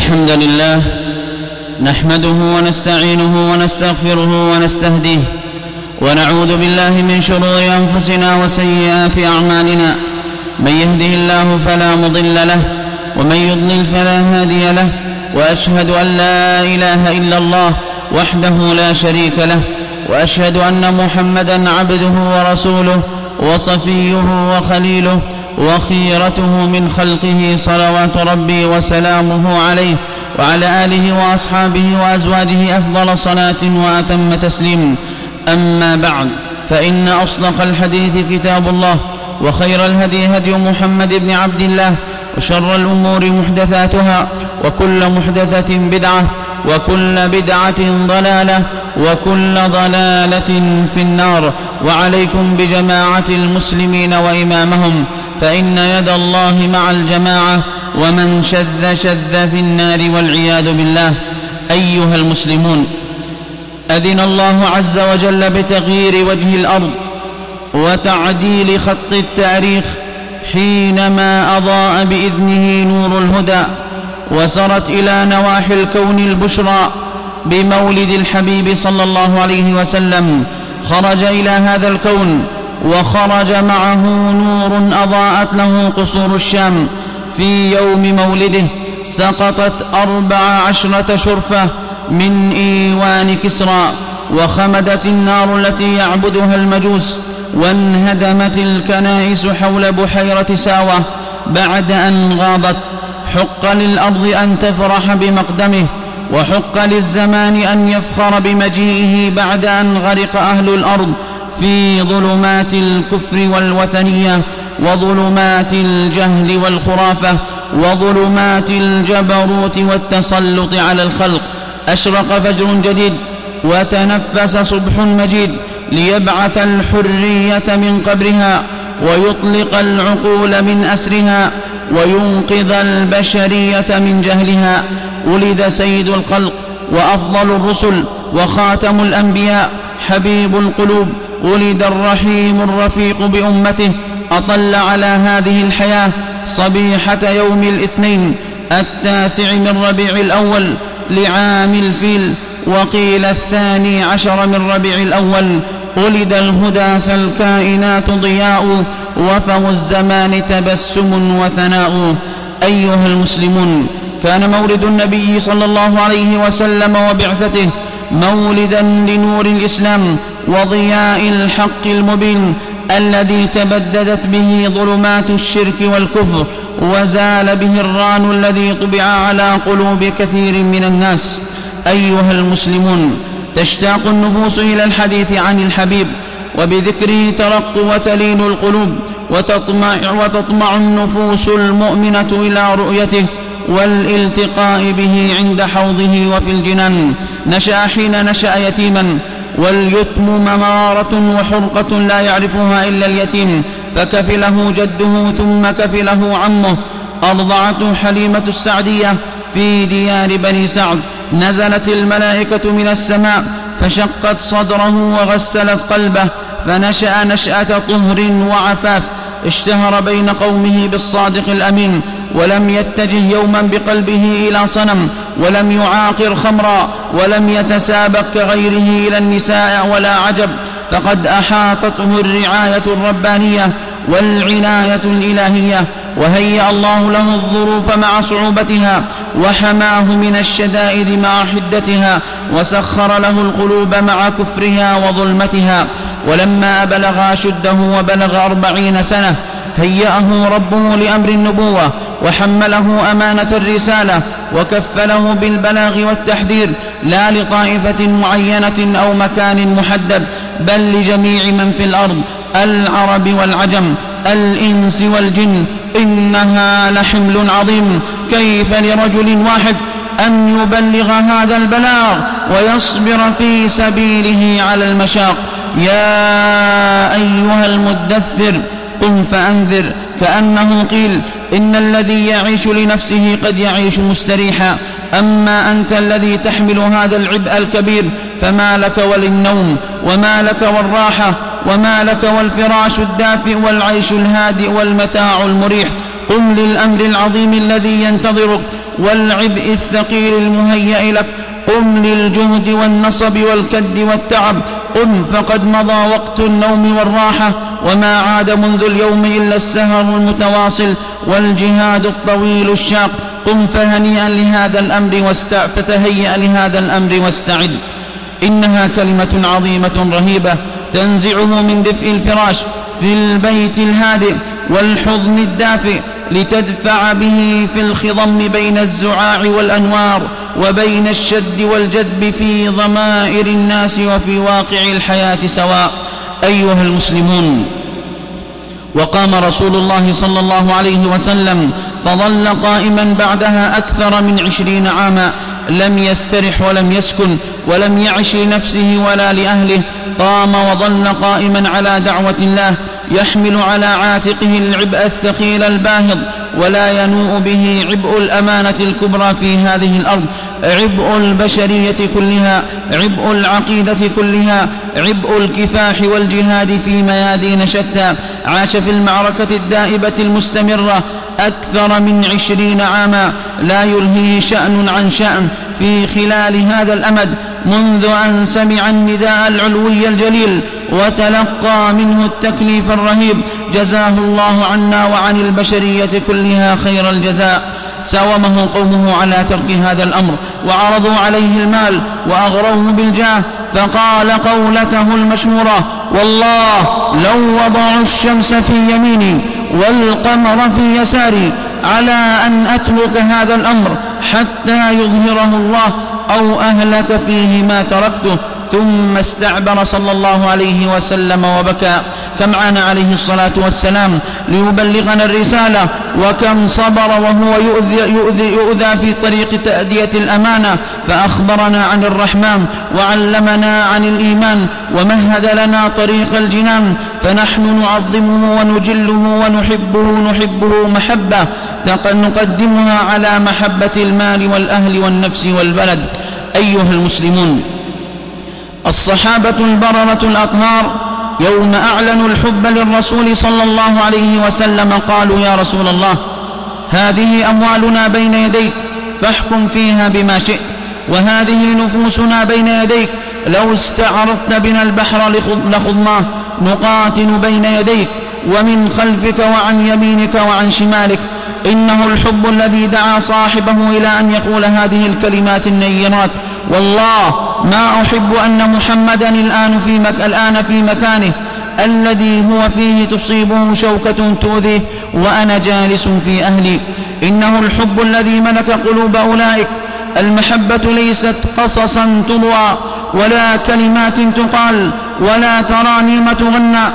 الحمد لله نحمده ونستعينه ونستغفره ونستهديه ونعوذ بالله من شرور أنفسنا وسيئات أعمالنا من يهده الله فلا مضل له ومن يضلل فلا هادي له وأشهد أن لا إله إلا الله وحده لا شريك له وأشهد أن محمدا عبده ورسوله وصفيه وخليله وخيرته من خلقه صلوات ربي وسلامه عليه وعلى آله وأصحابه وأزواجه أفضل صلاة وأتم تسليم. أما بعد فإن أصدق الحديث كتاب الله وخير الهدي هدي محمد بن عبد الله وشر الأمور محدثاتها وكل محدثة بدعة وكل بدعة ضلالة وكل ضلالة في النار. وعليكم بجماعة المسلمين وإمامهم. فإن يد الله مع الجماعة ومن شذ شذ في النار والعياذ بالله. أيها المسلمون أذن الله عز وجل بتغيير وجه الأرض وتعديل خط التاريخ حينما أضاء بإذنه نور الهدى وسرت إلى نواحي الكون البشرى بمولد الحبيب صلى الله عليه وسلم. خرج إلى هذا الكون وخرج معه نور أضاءت له قصور الشام في يوم مولده سقطت أربع عشرة شرفة من إيوان كسرى وخمدت النار التي يعبدها المجوس وانهدمت الكنائس حول بحيرة ساوة بعد أن غابت حق للأرض أن تفرح بمقدمه وحق للزمان أن يفخر بمجيئه بعد أن غرق أهل الأرض في ظلمات الكفر والوثنية وظلمات الجهل والخرافة وظلمات الجبروت والتسلط على الخلق. أشرق فجر جديد وتنفس صبح مجيد ليبعث الحرية من قبرها ويطلق العقول من أسرها وينقذ البشرية من جهلها. ولد سيد الخلق وأفضل الرسل وخاتم الأنبياء حبيب القلوب ولد الرحيم الرفيق بأمته أطل على هذه الحياة صبيحة يوم الاثنين التاسع من ربيع الأول لعام الفيل وقيل الثاني عشر من ربيع الأول ولد الهدى فالكائنات ضياء وفم الزمان تبسم وثناء. أيها المسلمون كان مولد النبي صلى الله عليه وسلم وبعثته مولدا لنور الإسلام وضياء الحق المبين الذي تبددت به ظلمات الشرك والكفر وزال به الران الذي طبع على قلوب كثير من الناس. أيها المسلمون تشتاق النفوس إلى الحديث عن الحبيب وبذكره ترق وتلين القلوب وتطمع, وتطمع النفوس المؤمنة إلى رؤيته والالتقاء به عند حوضه وفي الجنان. نشأ حين نشأ يتيما. واليتم ممارة وحرقة لا يعرفها إلا اليتيم. فكفله جده ثم كفله عمه. أرضعته حليمة السعدية في ديار بني سعد. نزلت الملائكة من السماء فشقت صدره وغسلت قلبه. فنشأ نشأة طهر وعفاف. اشتهر بين قومه بالصادق الأمين ولم يتجه يوما بقلبه إلى صنم ولم يعاقر خمرا ولم يتسابق كغيره إلى النساء ولا عجب. فقد أحاطته الرعاية الربانية والعناية الإلهية وهيأ الله له الظروف مع صعوبتها وحماه من الشدائد مع حدتها وسخر له القلوب مع كفرها وظلمتها. ولما بلغ أشده وبلغ أربعين سنة هيأه ربه لأمر النبوة وحمله أمانة الرسالة وكفله بالبلاغ والتحذير لا لطائفة معينة أو مكان محدد بل لجميع من في الأرض العرب والعجم الإنس والجن إنها لحمل عظيم كيف لرجل واحد أن يبلغ هذا البلاغ ويصبر في سبيله على المشاق يا أيها المدثر قم فأنذر كأنه قيل إن الذي يعيش لنفسه قد يعيش مستريحا أما أنت الذي تحمل هذا العبء الكبير فما لك وللنوم وما لك والراحة وما لك والفراش الدافئ والعيش الهادئ والمتاع المريح قم للأمر العظيم الذي ينتظرك والعبء الثقيل المهيأ لك قم للجهد والنصب والكد والتعب. قم فقد مضى وقت النوم والراحة. وما عاد منذ اليوم إلا السهر المتواصل والجهاد الطويل الشاق. قم فهنيئا لهذا الأمر واستع فتهيأ لهذا الأمر واستعد. إنها كلمة عظيمة رهيبة تنزعه من دفء الفراش في البيت الهادئ والحضن الدافئ. لتدفع به في الخضم بين الزعاع والأنوار وبين الشد والجذب في ضمائر الناس وفي واقع الحياة سواء. أيها المسلمون وقام رسول الله صلى الله عليه وسلم فظل قائما بعدها أكثر من عشرين عاما. لم يسترح ولم يسكن ولم يعش لنفسه ولا لأهله قام وظل قائما على دعوة الله يحمل على عاتقه العبء الثقيل الباهظ. ولا ينوء به عبء الأمانة الكبرى في هذه الأرض عبء البشرية كلها عبء العقيدة كلها عبء الكفاح والجهاد في ميادين شتى. عاش في المعركة الدائبة المستمرة أكثر من عشرين عاما. لا يلهيه شأن عن شأن في خلال هذا الأمد منذ أن سمع النداء العلوي الجليل وتلقى منه التكليف الرهيب. جزاه الله عنا وعن البشرية كلها خير الجزاء. ساومه قومه على ترك هذا الأمر وعرضوا عليه المال وأغروه بالجاه. فقال قولته المشهورة والله لو وضعوا الشمس في يميني والقمر في يساري على أن أترك هذا الأمر حتى يظهره الله أو أهلك فيه ما تركته. ثم استعبر صلى الله عليه وسلم وبكى. كم عانى عليه الصلاة والسلام ليبلغنا الرسالة؟ وكم صبر وهو يؤذي, يؤذي, يؤذى في طريق تأدية الأمانة؟ فأخبرنا عن الرحمن وعلمنا عن الإيمان ومهد لنا طريق الجنان. فنحن نعظمه ونجله ونحبه نحبه محبة. نقدمها على محبة المال والأهل والنفس والبلد. أيها المسلمون. الصحابة البررة الأطهار يوم أعلنوا الحب للرسول صلى الله عليه وسلم قالوا يا رسول الله هذه أموالنا بين يديك فاحكم فيها بما شئت وهذه نفوسنا بين يديك لو استعرضت بنا البحر لخضناه نقاتل بين يديك ومن خلفك وعن يمينك وعن شمالك إنه الحب الذي دعا صاحبه إلى أن يقول هذه الكلمات النيرات والله ما أحب أن محمدا الآن في, مك الآن في مكانه الذي هو فيه تصيبه شوكة تؤذيه وأنا جالس في أهلي. إنه الحب الذي ملك قلوب أولئك. المحبة ليست قصصا تروى ولا كلمات تقال ولا ترانيم تغنى.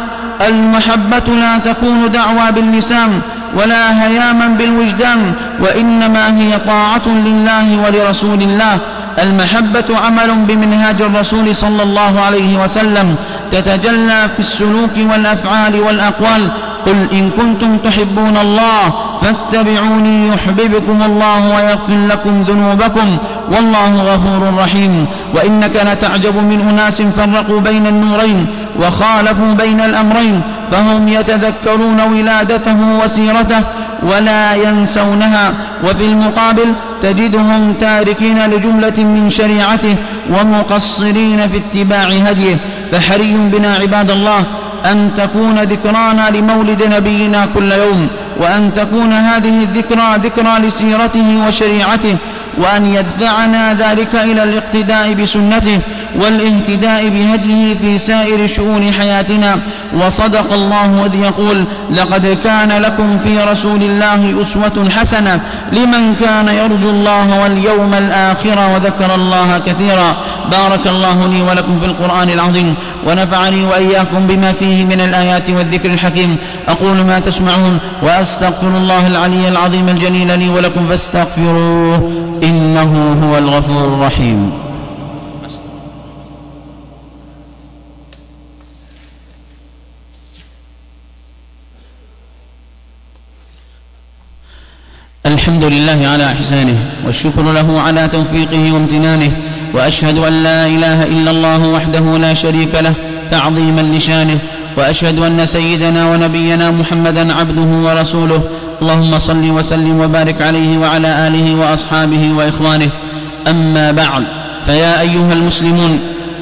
المحبة لا تكون دعوى باللسان ولا هياما بالوجدان وإنما هي طاعة لله ولرسول الله. المحبة عمل بمنهاج الرسول صلى الله عليه وسلم تتجلى في السلوك والأفعال والأقوال. قل إن كنتم تحبون الله فاتبعوني يحببكم الله ويغفر لكم ذنوبكم. والله غفور رحيم. وإنك لتعجب من أناس فرقوا بين النورين وخالفوا بين الأمرين فهم يتذكرون ولادته وسيرته ولا ينسونها وفي المقابل تجدهم تاركين لجملة من شريعته ومقصرين في اتباع هديه. فحري بنا عباد الله أن تكون ذكرانا لمولد نبينا كل يوم وأن تكون هذه الذكرى ذكرى لسيرته وشريعته وأن يدفعنا ذلك إلى الاقتداء بسنته. والإهتداء بهديه في سائر شؤون حياتنا. وصدق الله إذ يقول لقد كان لكم في رسول الله أسوة حسنة لمن كان يرجو الله واليوم الآخر وذكر الله كثيرا. بارك الله لي ولكم في القرآن العظيم ونفعني وإياكم بما فيه من الآيات والذكر الحكيم. أقول ما تسمعون وأستغفر الله العلي العظيم الجليل لي ولكم فاستغفروه إنه هو الغفور الرحيم. الحمد لله على إحسانه والشكر له على توفيقه وامتنانه وأشهد أن لا إله إلا الله وحده لا شريك له تعظيما لشانه وأشهد أن سيدنا ونبينا محمدا عبده ورسوله. اللهم صل وسلم وبارك عليه وعلى آله وأصحابه وإخوانه. أما بعد فيا أيها المسلمون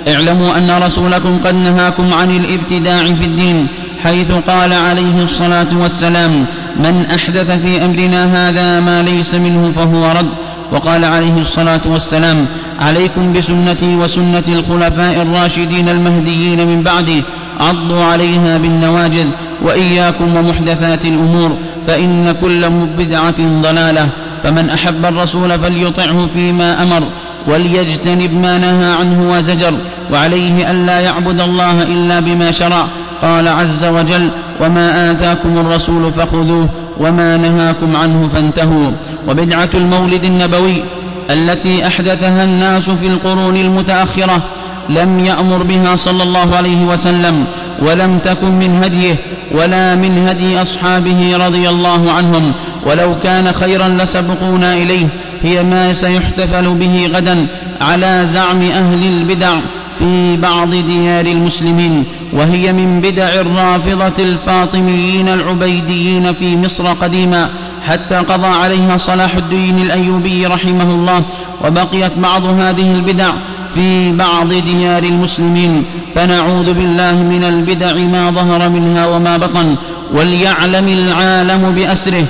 اعلموا أن رسولكم قد نهاكم عن الابتداع في الدين حيث قال عليه الصلاة والسلام من أحدث في أمرنا هذا ما ليس منه فهو رد. وقال عليه الصلاة والسلام عليكم بسنتي وسنة الخلفاء الراشدين المهديين من بعدي عضوا عليها بالنواجذ وإياكم ومحدثات الأمور فإن كل بدعة ضلالة. فمن أحب الرسول فليطعه فيما أمر وليجتنب ما نهى عنه وزجر وعليه ألا يعبد الله إلا بما شرع. قال عز وجل وما آتاكم الرسول فخذوه وما نهاكم عنه فانتهوا وبدعة المولد النبوي التي أحدثها الناس في القرون المتأخرة لم يأمر بها صلى الله عليه وسلم ولم تكن من هديه ولا من هدي أصحابه رضي الله عنهم ولو كان خيرا لسبقونا إليه هي ما سيحتفل به غدا على زعم أهل البدع في بعض ديار المسلمين وهي من بدع الرافضة الفاطميين العبيديين في مصر قديما حتى قضى عليها صلاح الدين الأيوبي رحمه الله وبقيت بعض هذه البدع في بعض ديار المسلمين. فنعوذ بالله من البدع ما ظهر منها وما بطن وليعلم العالم بأسره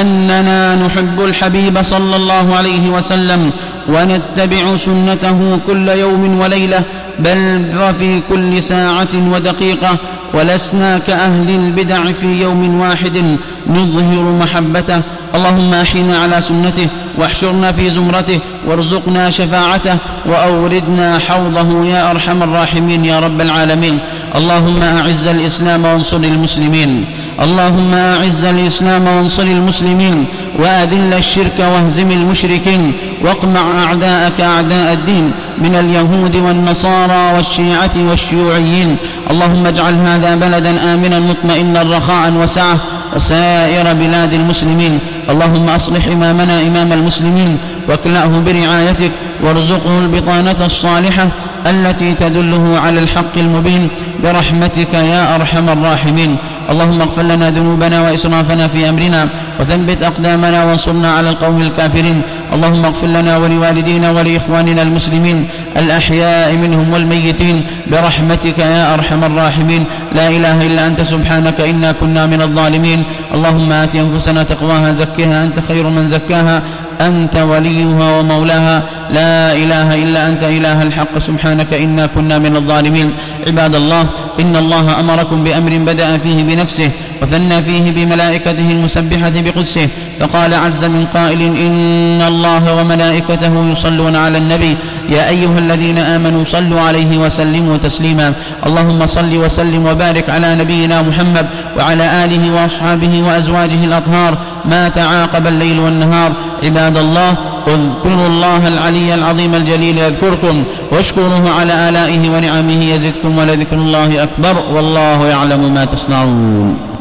أننا نحب الحبيب صلى الله عليه وسلم ونتبع سنته كل يوم وليلة بل وفي كل ساعة ودقيقة ولسنا كأهل البدع في يوم واحد نظهر محبته. اللهم أحينا على سنته واحشرنا في زمرته وارزقنا شفاعته وأوردنا حوضه يا أرحم الراحمين يا رب العالمين. اللهم أعز الإسلام وانصر المسلمين. اللهم أعز الإسلام وانصر المسلمين. وأذل الشرك واهزم المشركين. واقمع أعداءك أعداء الدين من اليهود والنصارى والشيعة والشيوعيين. اللهم اجعل هذا بلدا آمنا مطمئنا رخاء وسعة وسائر بلاد المسلمين. اللهم أصلح إمامنا إمام المسلمين واكلأه برعايتك وارزقه البطانة الصالحة التي تدله على الحق المبين. برحمتك يا أرحم الراحمين. اللهم اغفر لنا ذنوبنا وإسرافنا في أمرنا وثبت أقدامنا وانصرنا على القوم الكافرين. اللهم اغفر لنا ولوالدينا ولإخواننا المسلمين الأحياء منهم والميتين برحمتك يا أرحم الراحمين. لا إله إلا أنت سبحانك إنا كنا من الظالمين. اللهم آت أنفسنا تقواها زكها أنت خير من زكاها. أنت وليها ومولاها. لا إله إلا أنت إله الحق. سبحانك إنا كنا من الظالمين. عباد الله إن الله أمركم بأمر بدأ فيه بنفسه. وثنى فيه بملائكته المسبحة بقدسه فقال عز من قائل إن الله وملائكته يصلون على النبي. يا أيها الذين آمنوا صلوا عليه وسلموا تسليما. اللهم صل وسلم وبارك على نبينا محمد وعلى آله وأصحابه وأزواجه الأطهار ما تعاقب الليل والنهار. عباد الله اذكروا الله العلي العظيم الجليل يذكركم واشكروه على آلائه ونعمه يزدكم ولذكر الله أكبر والله يعلم ما تصنعون.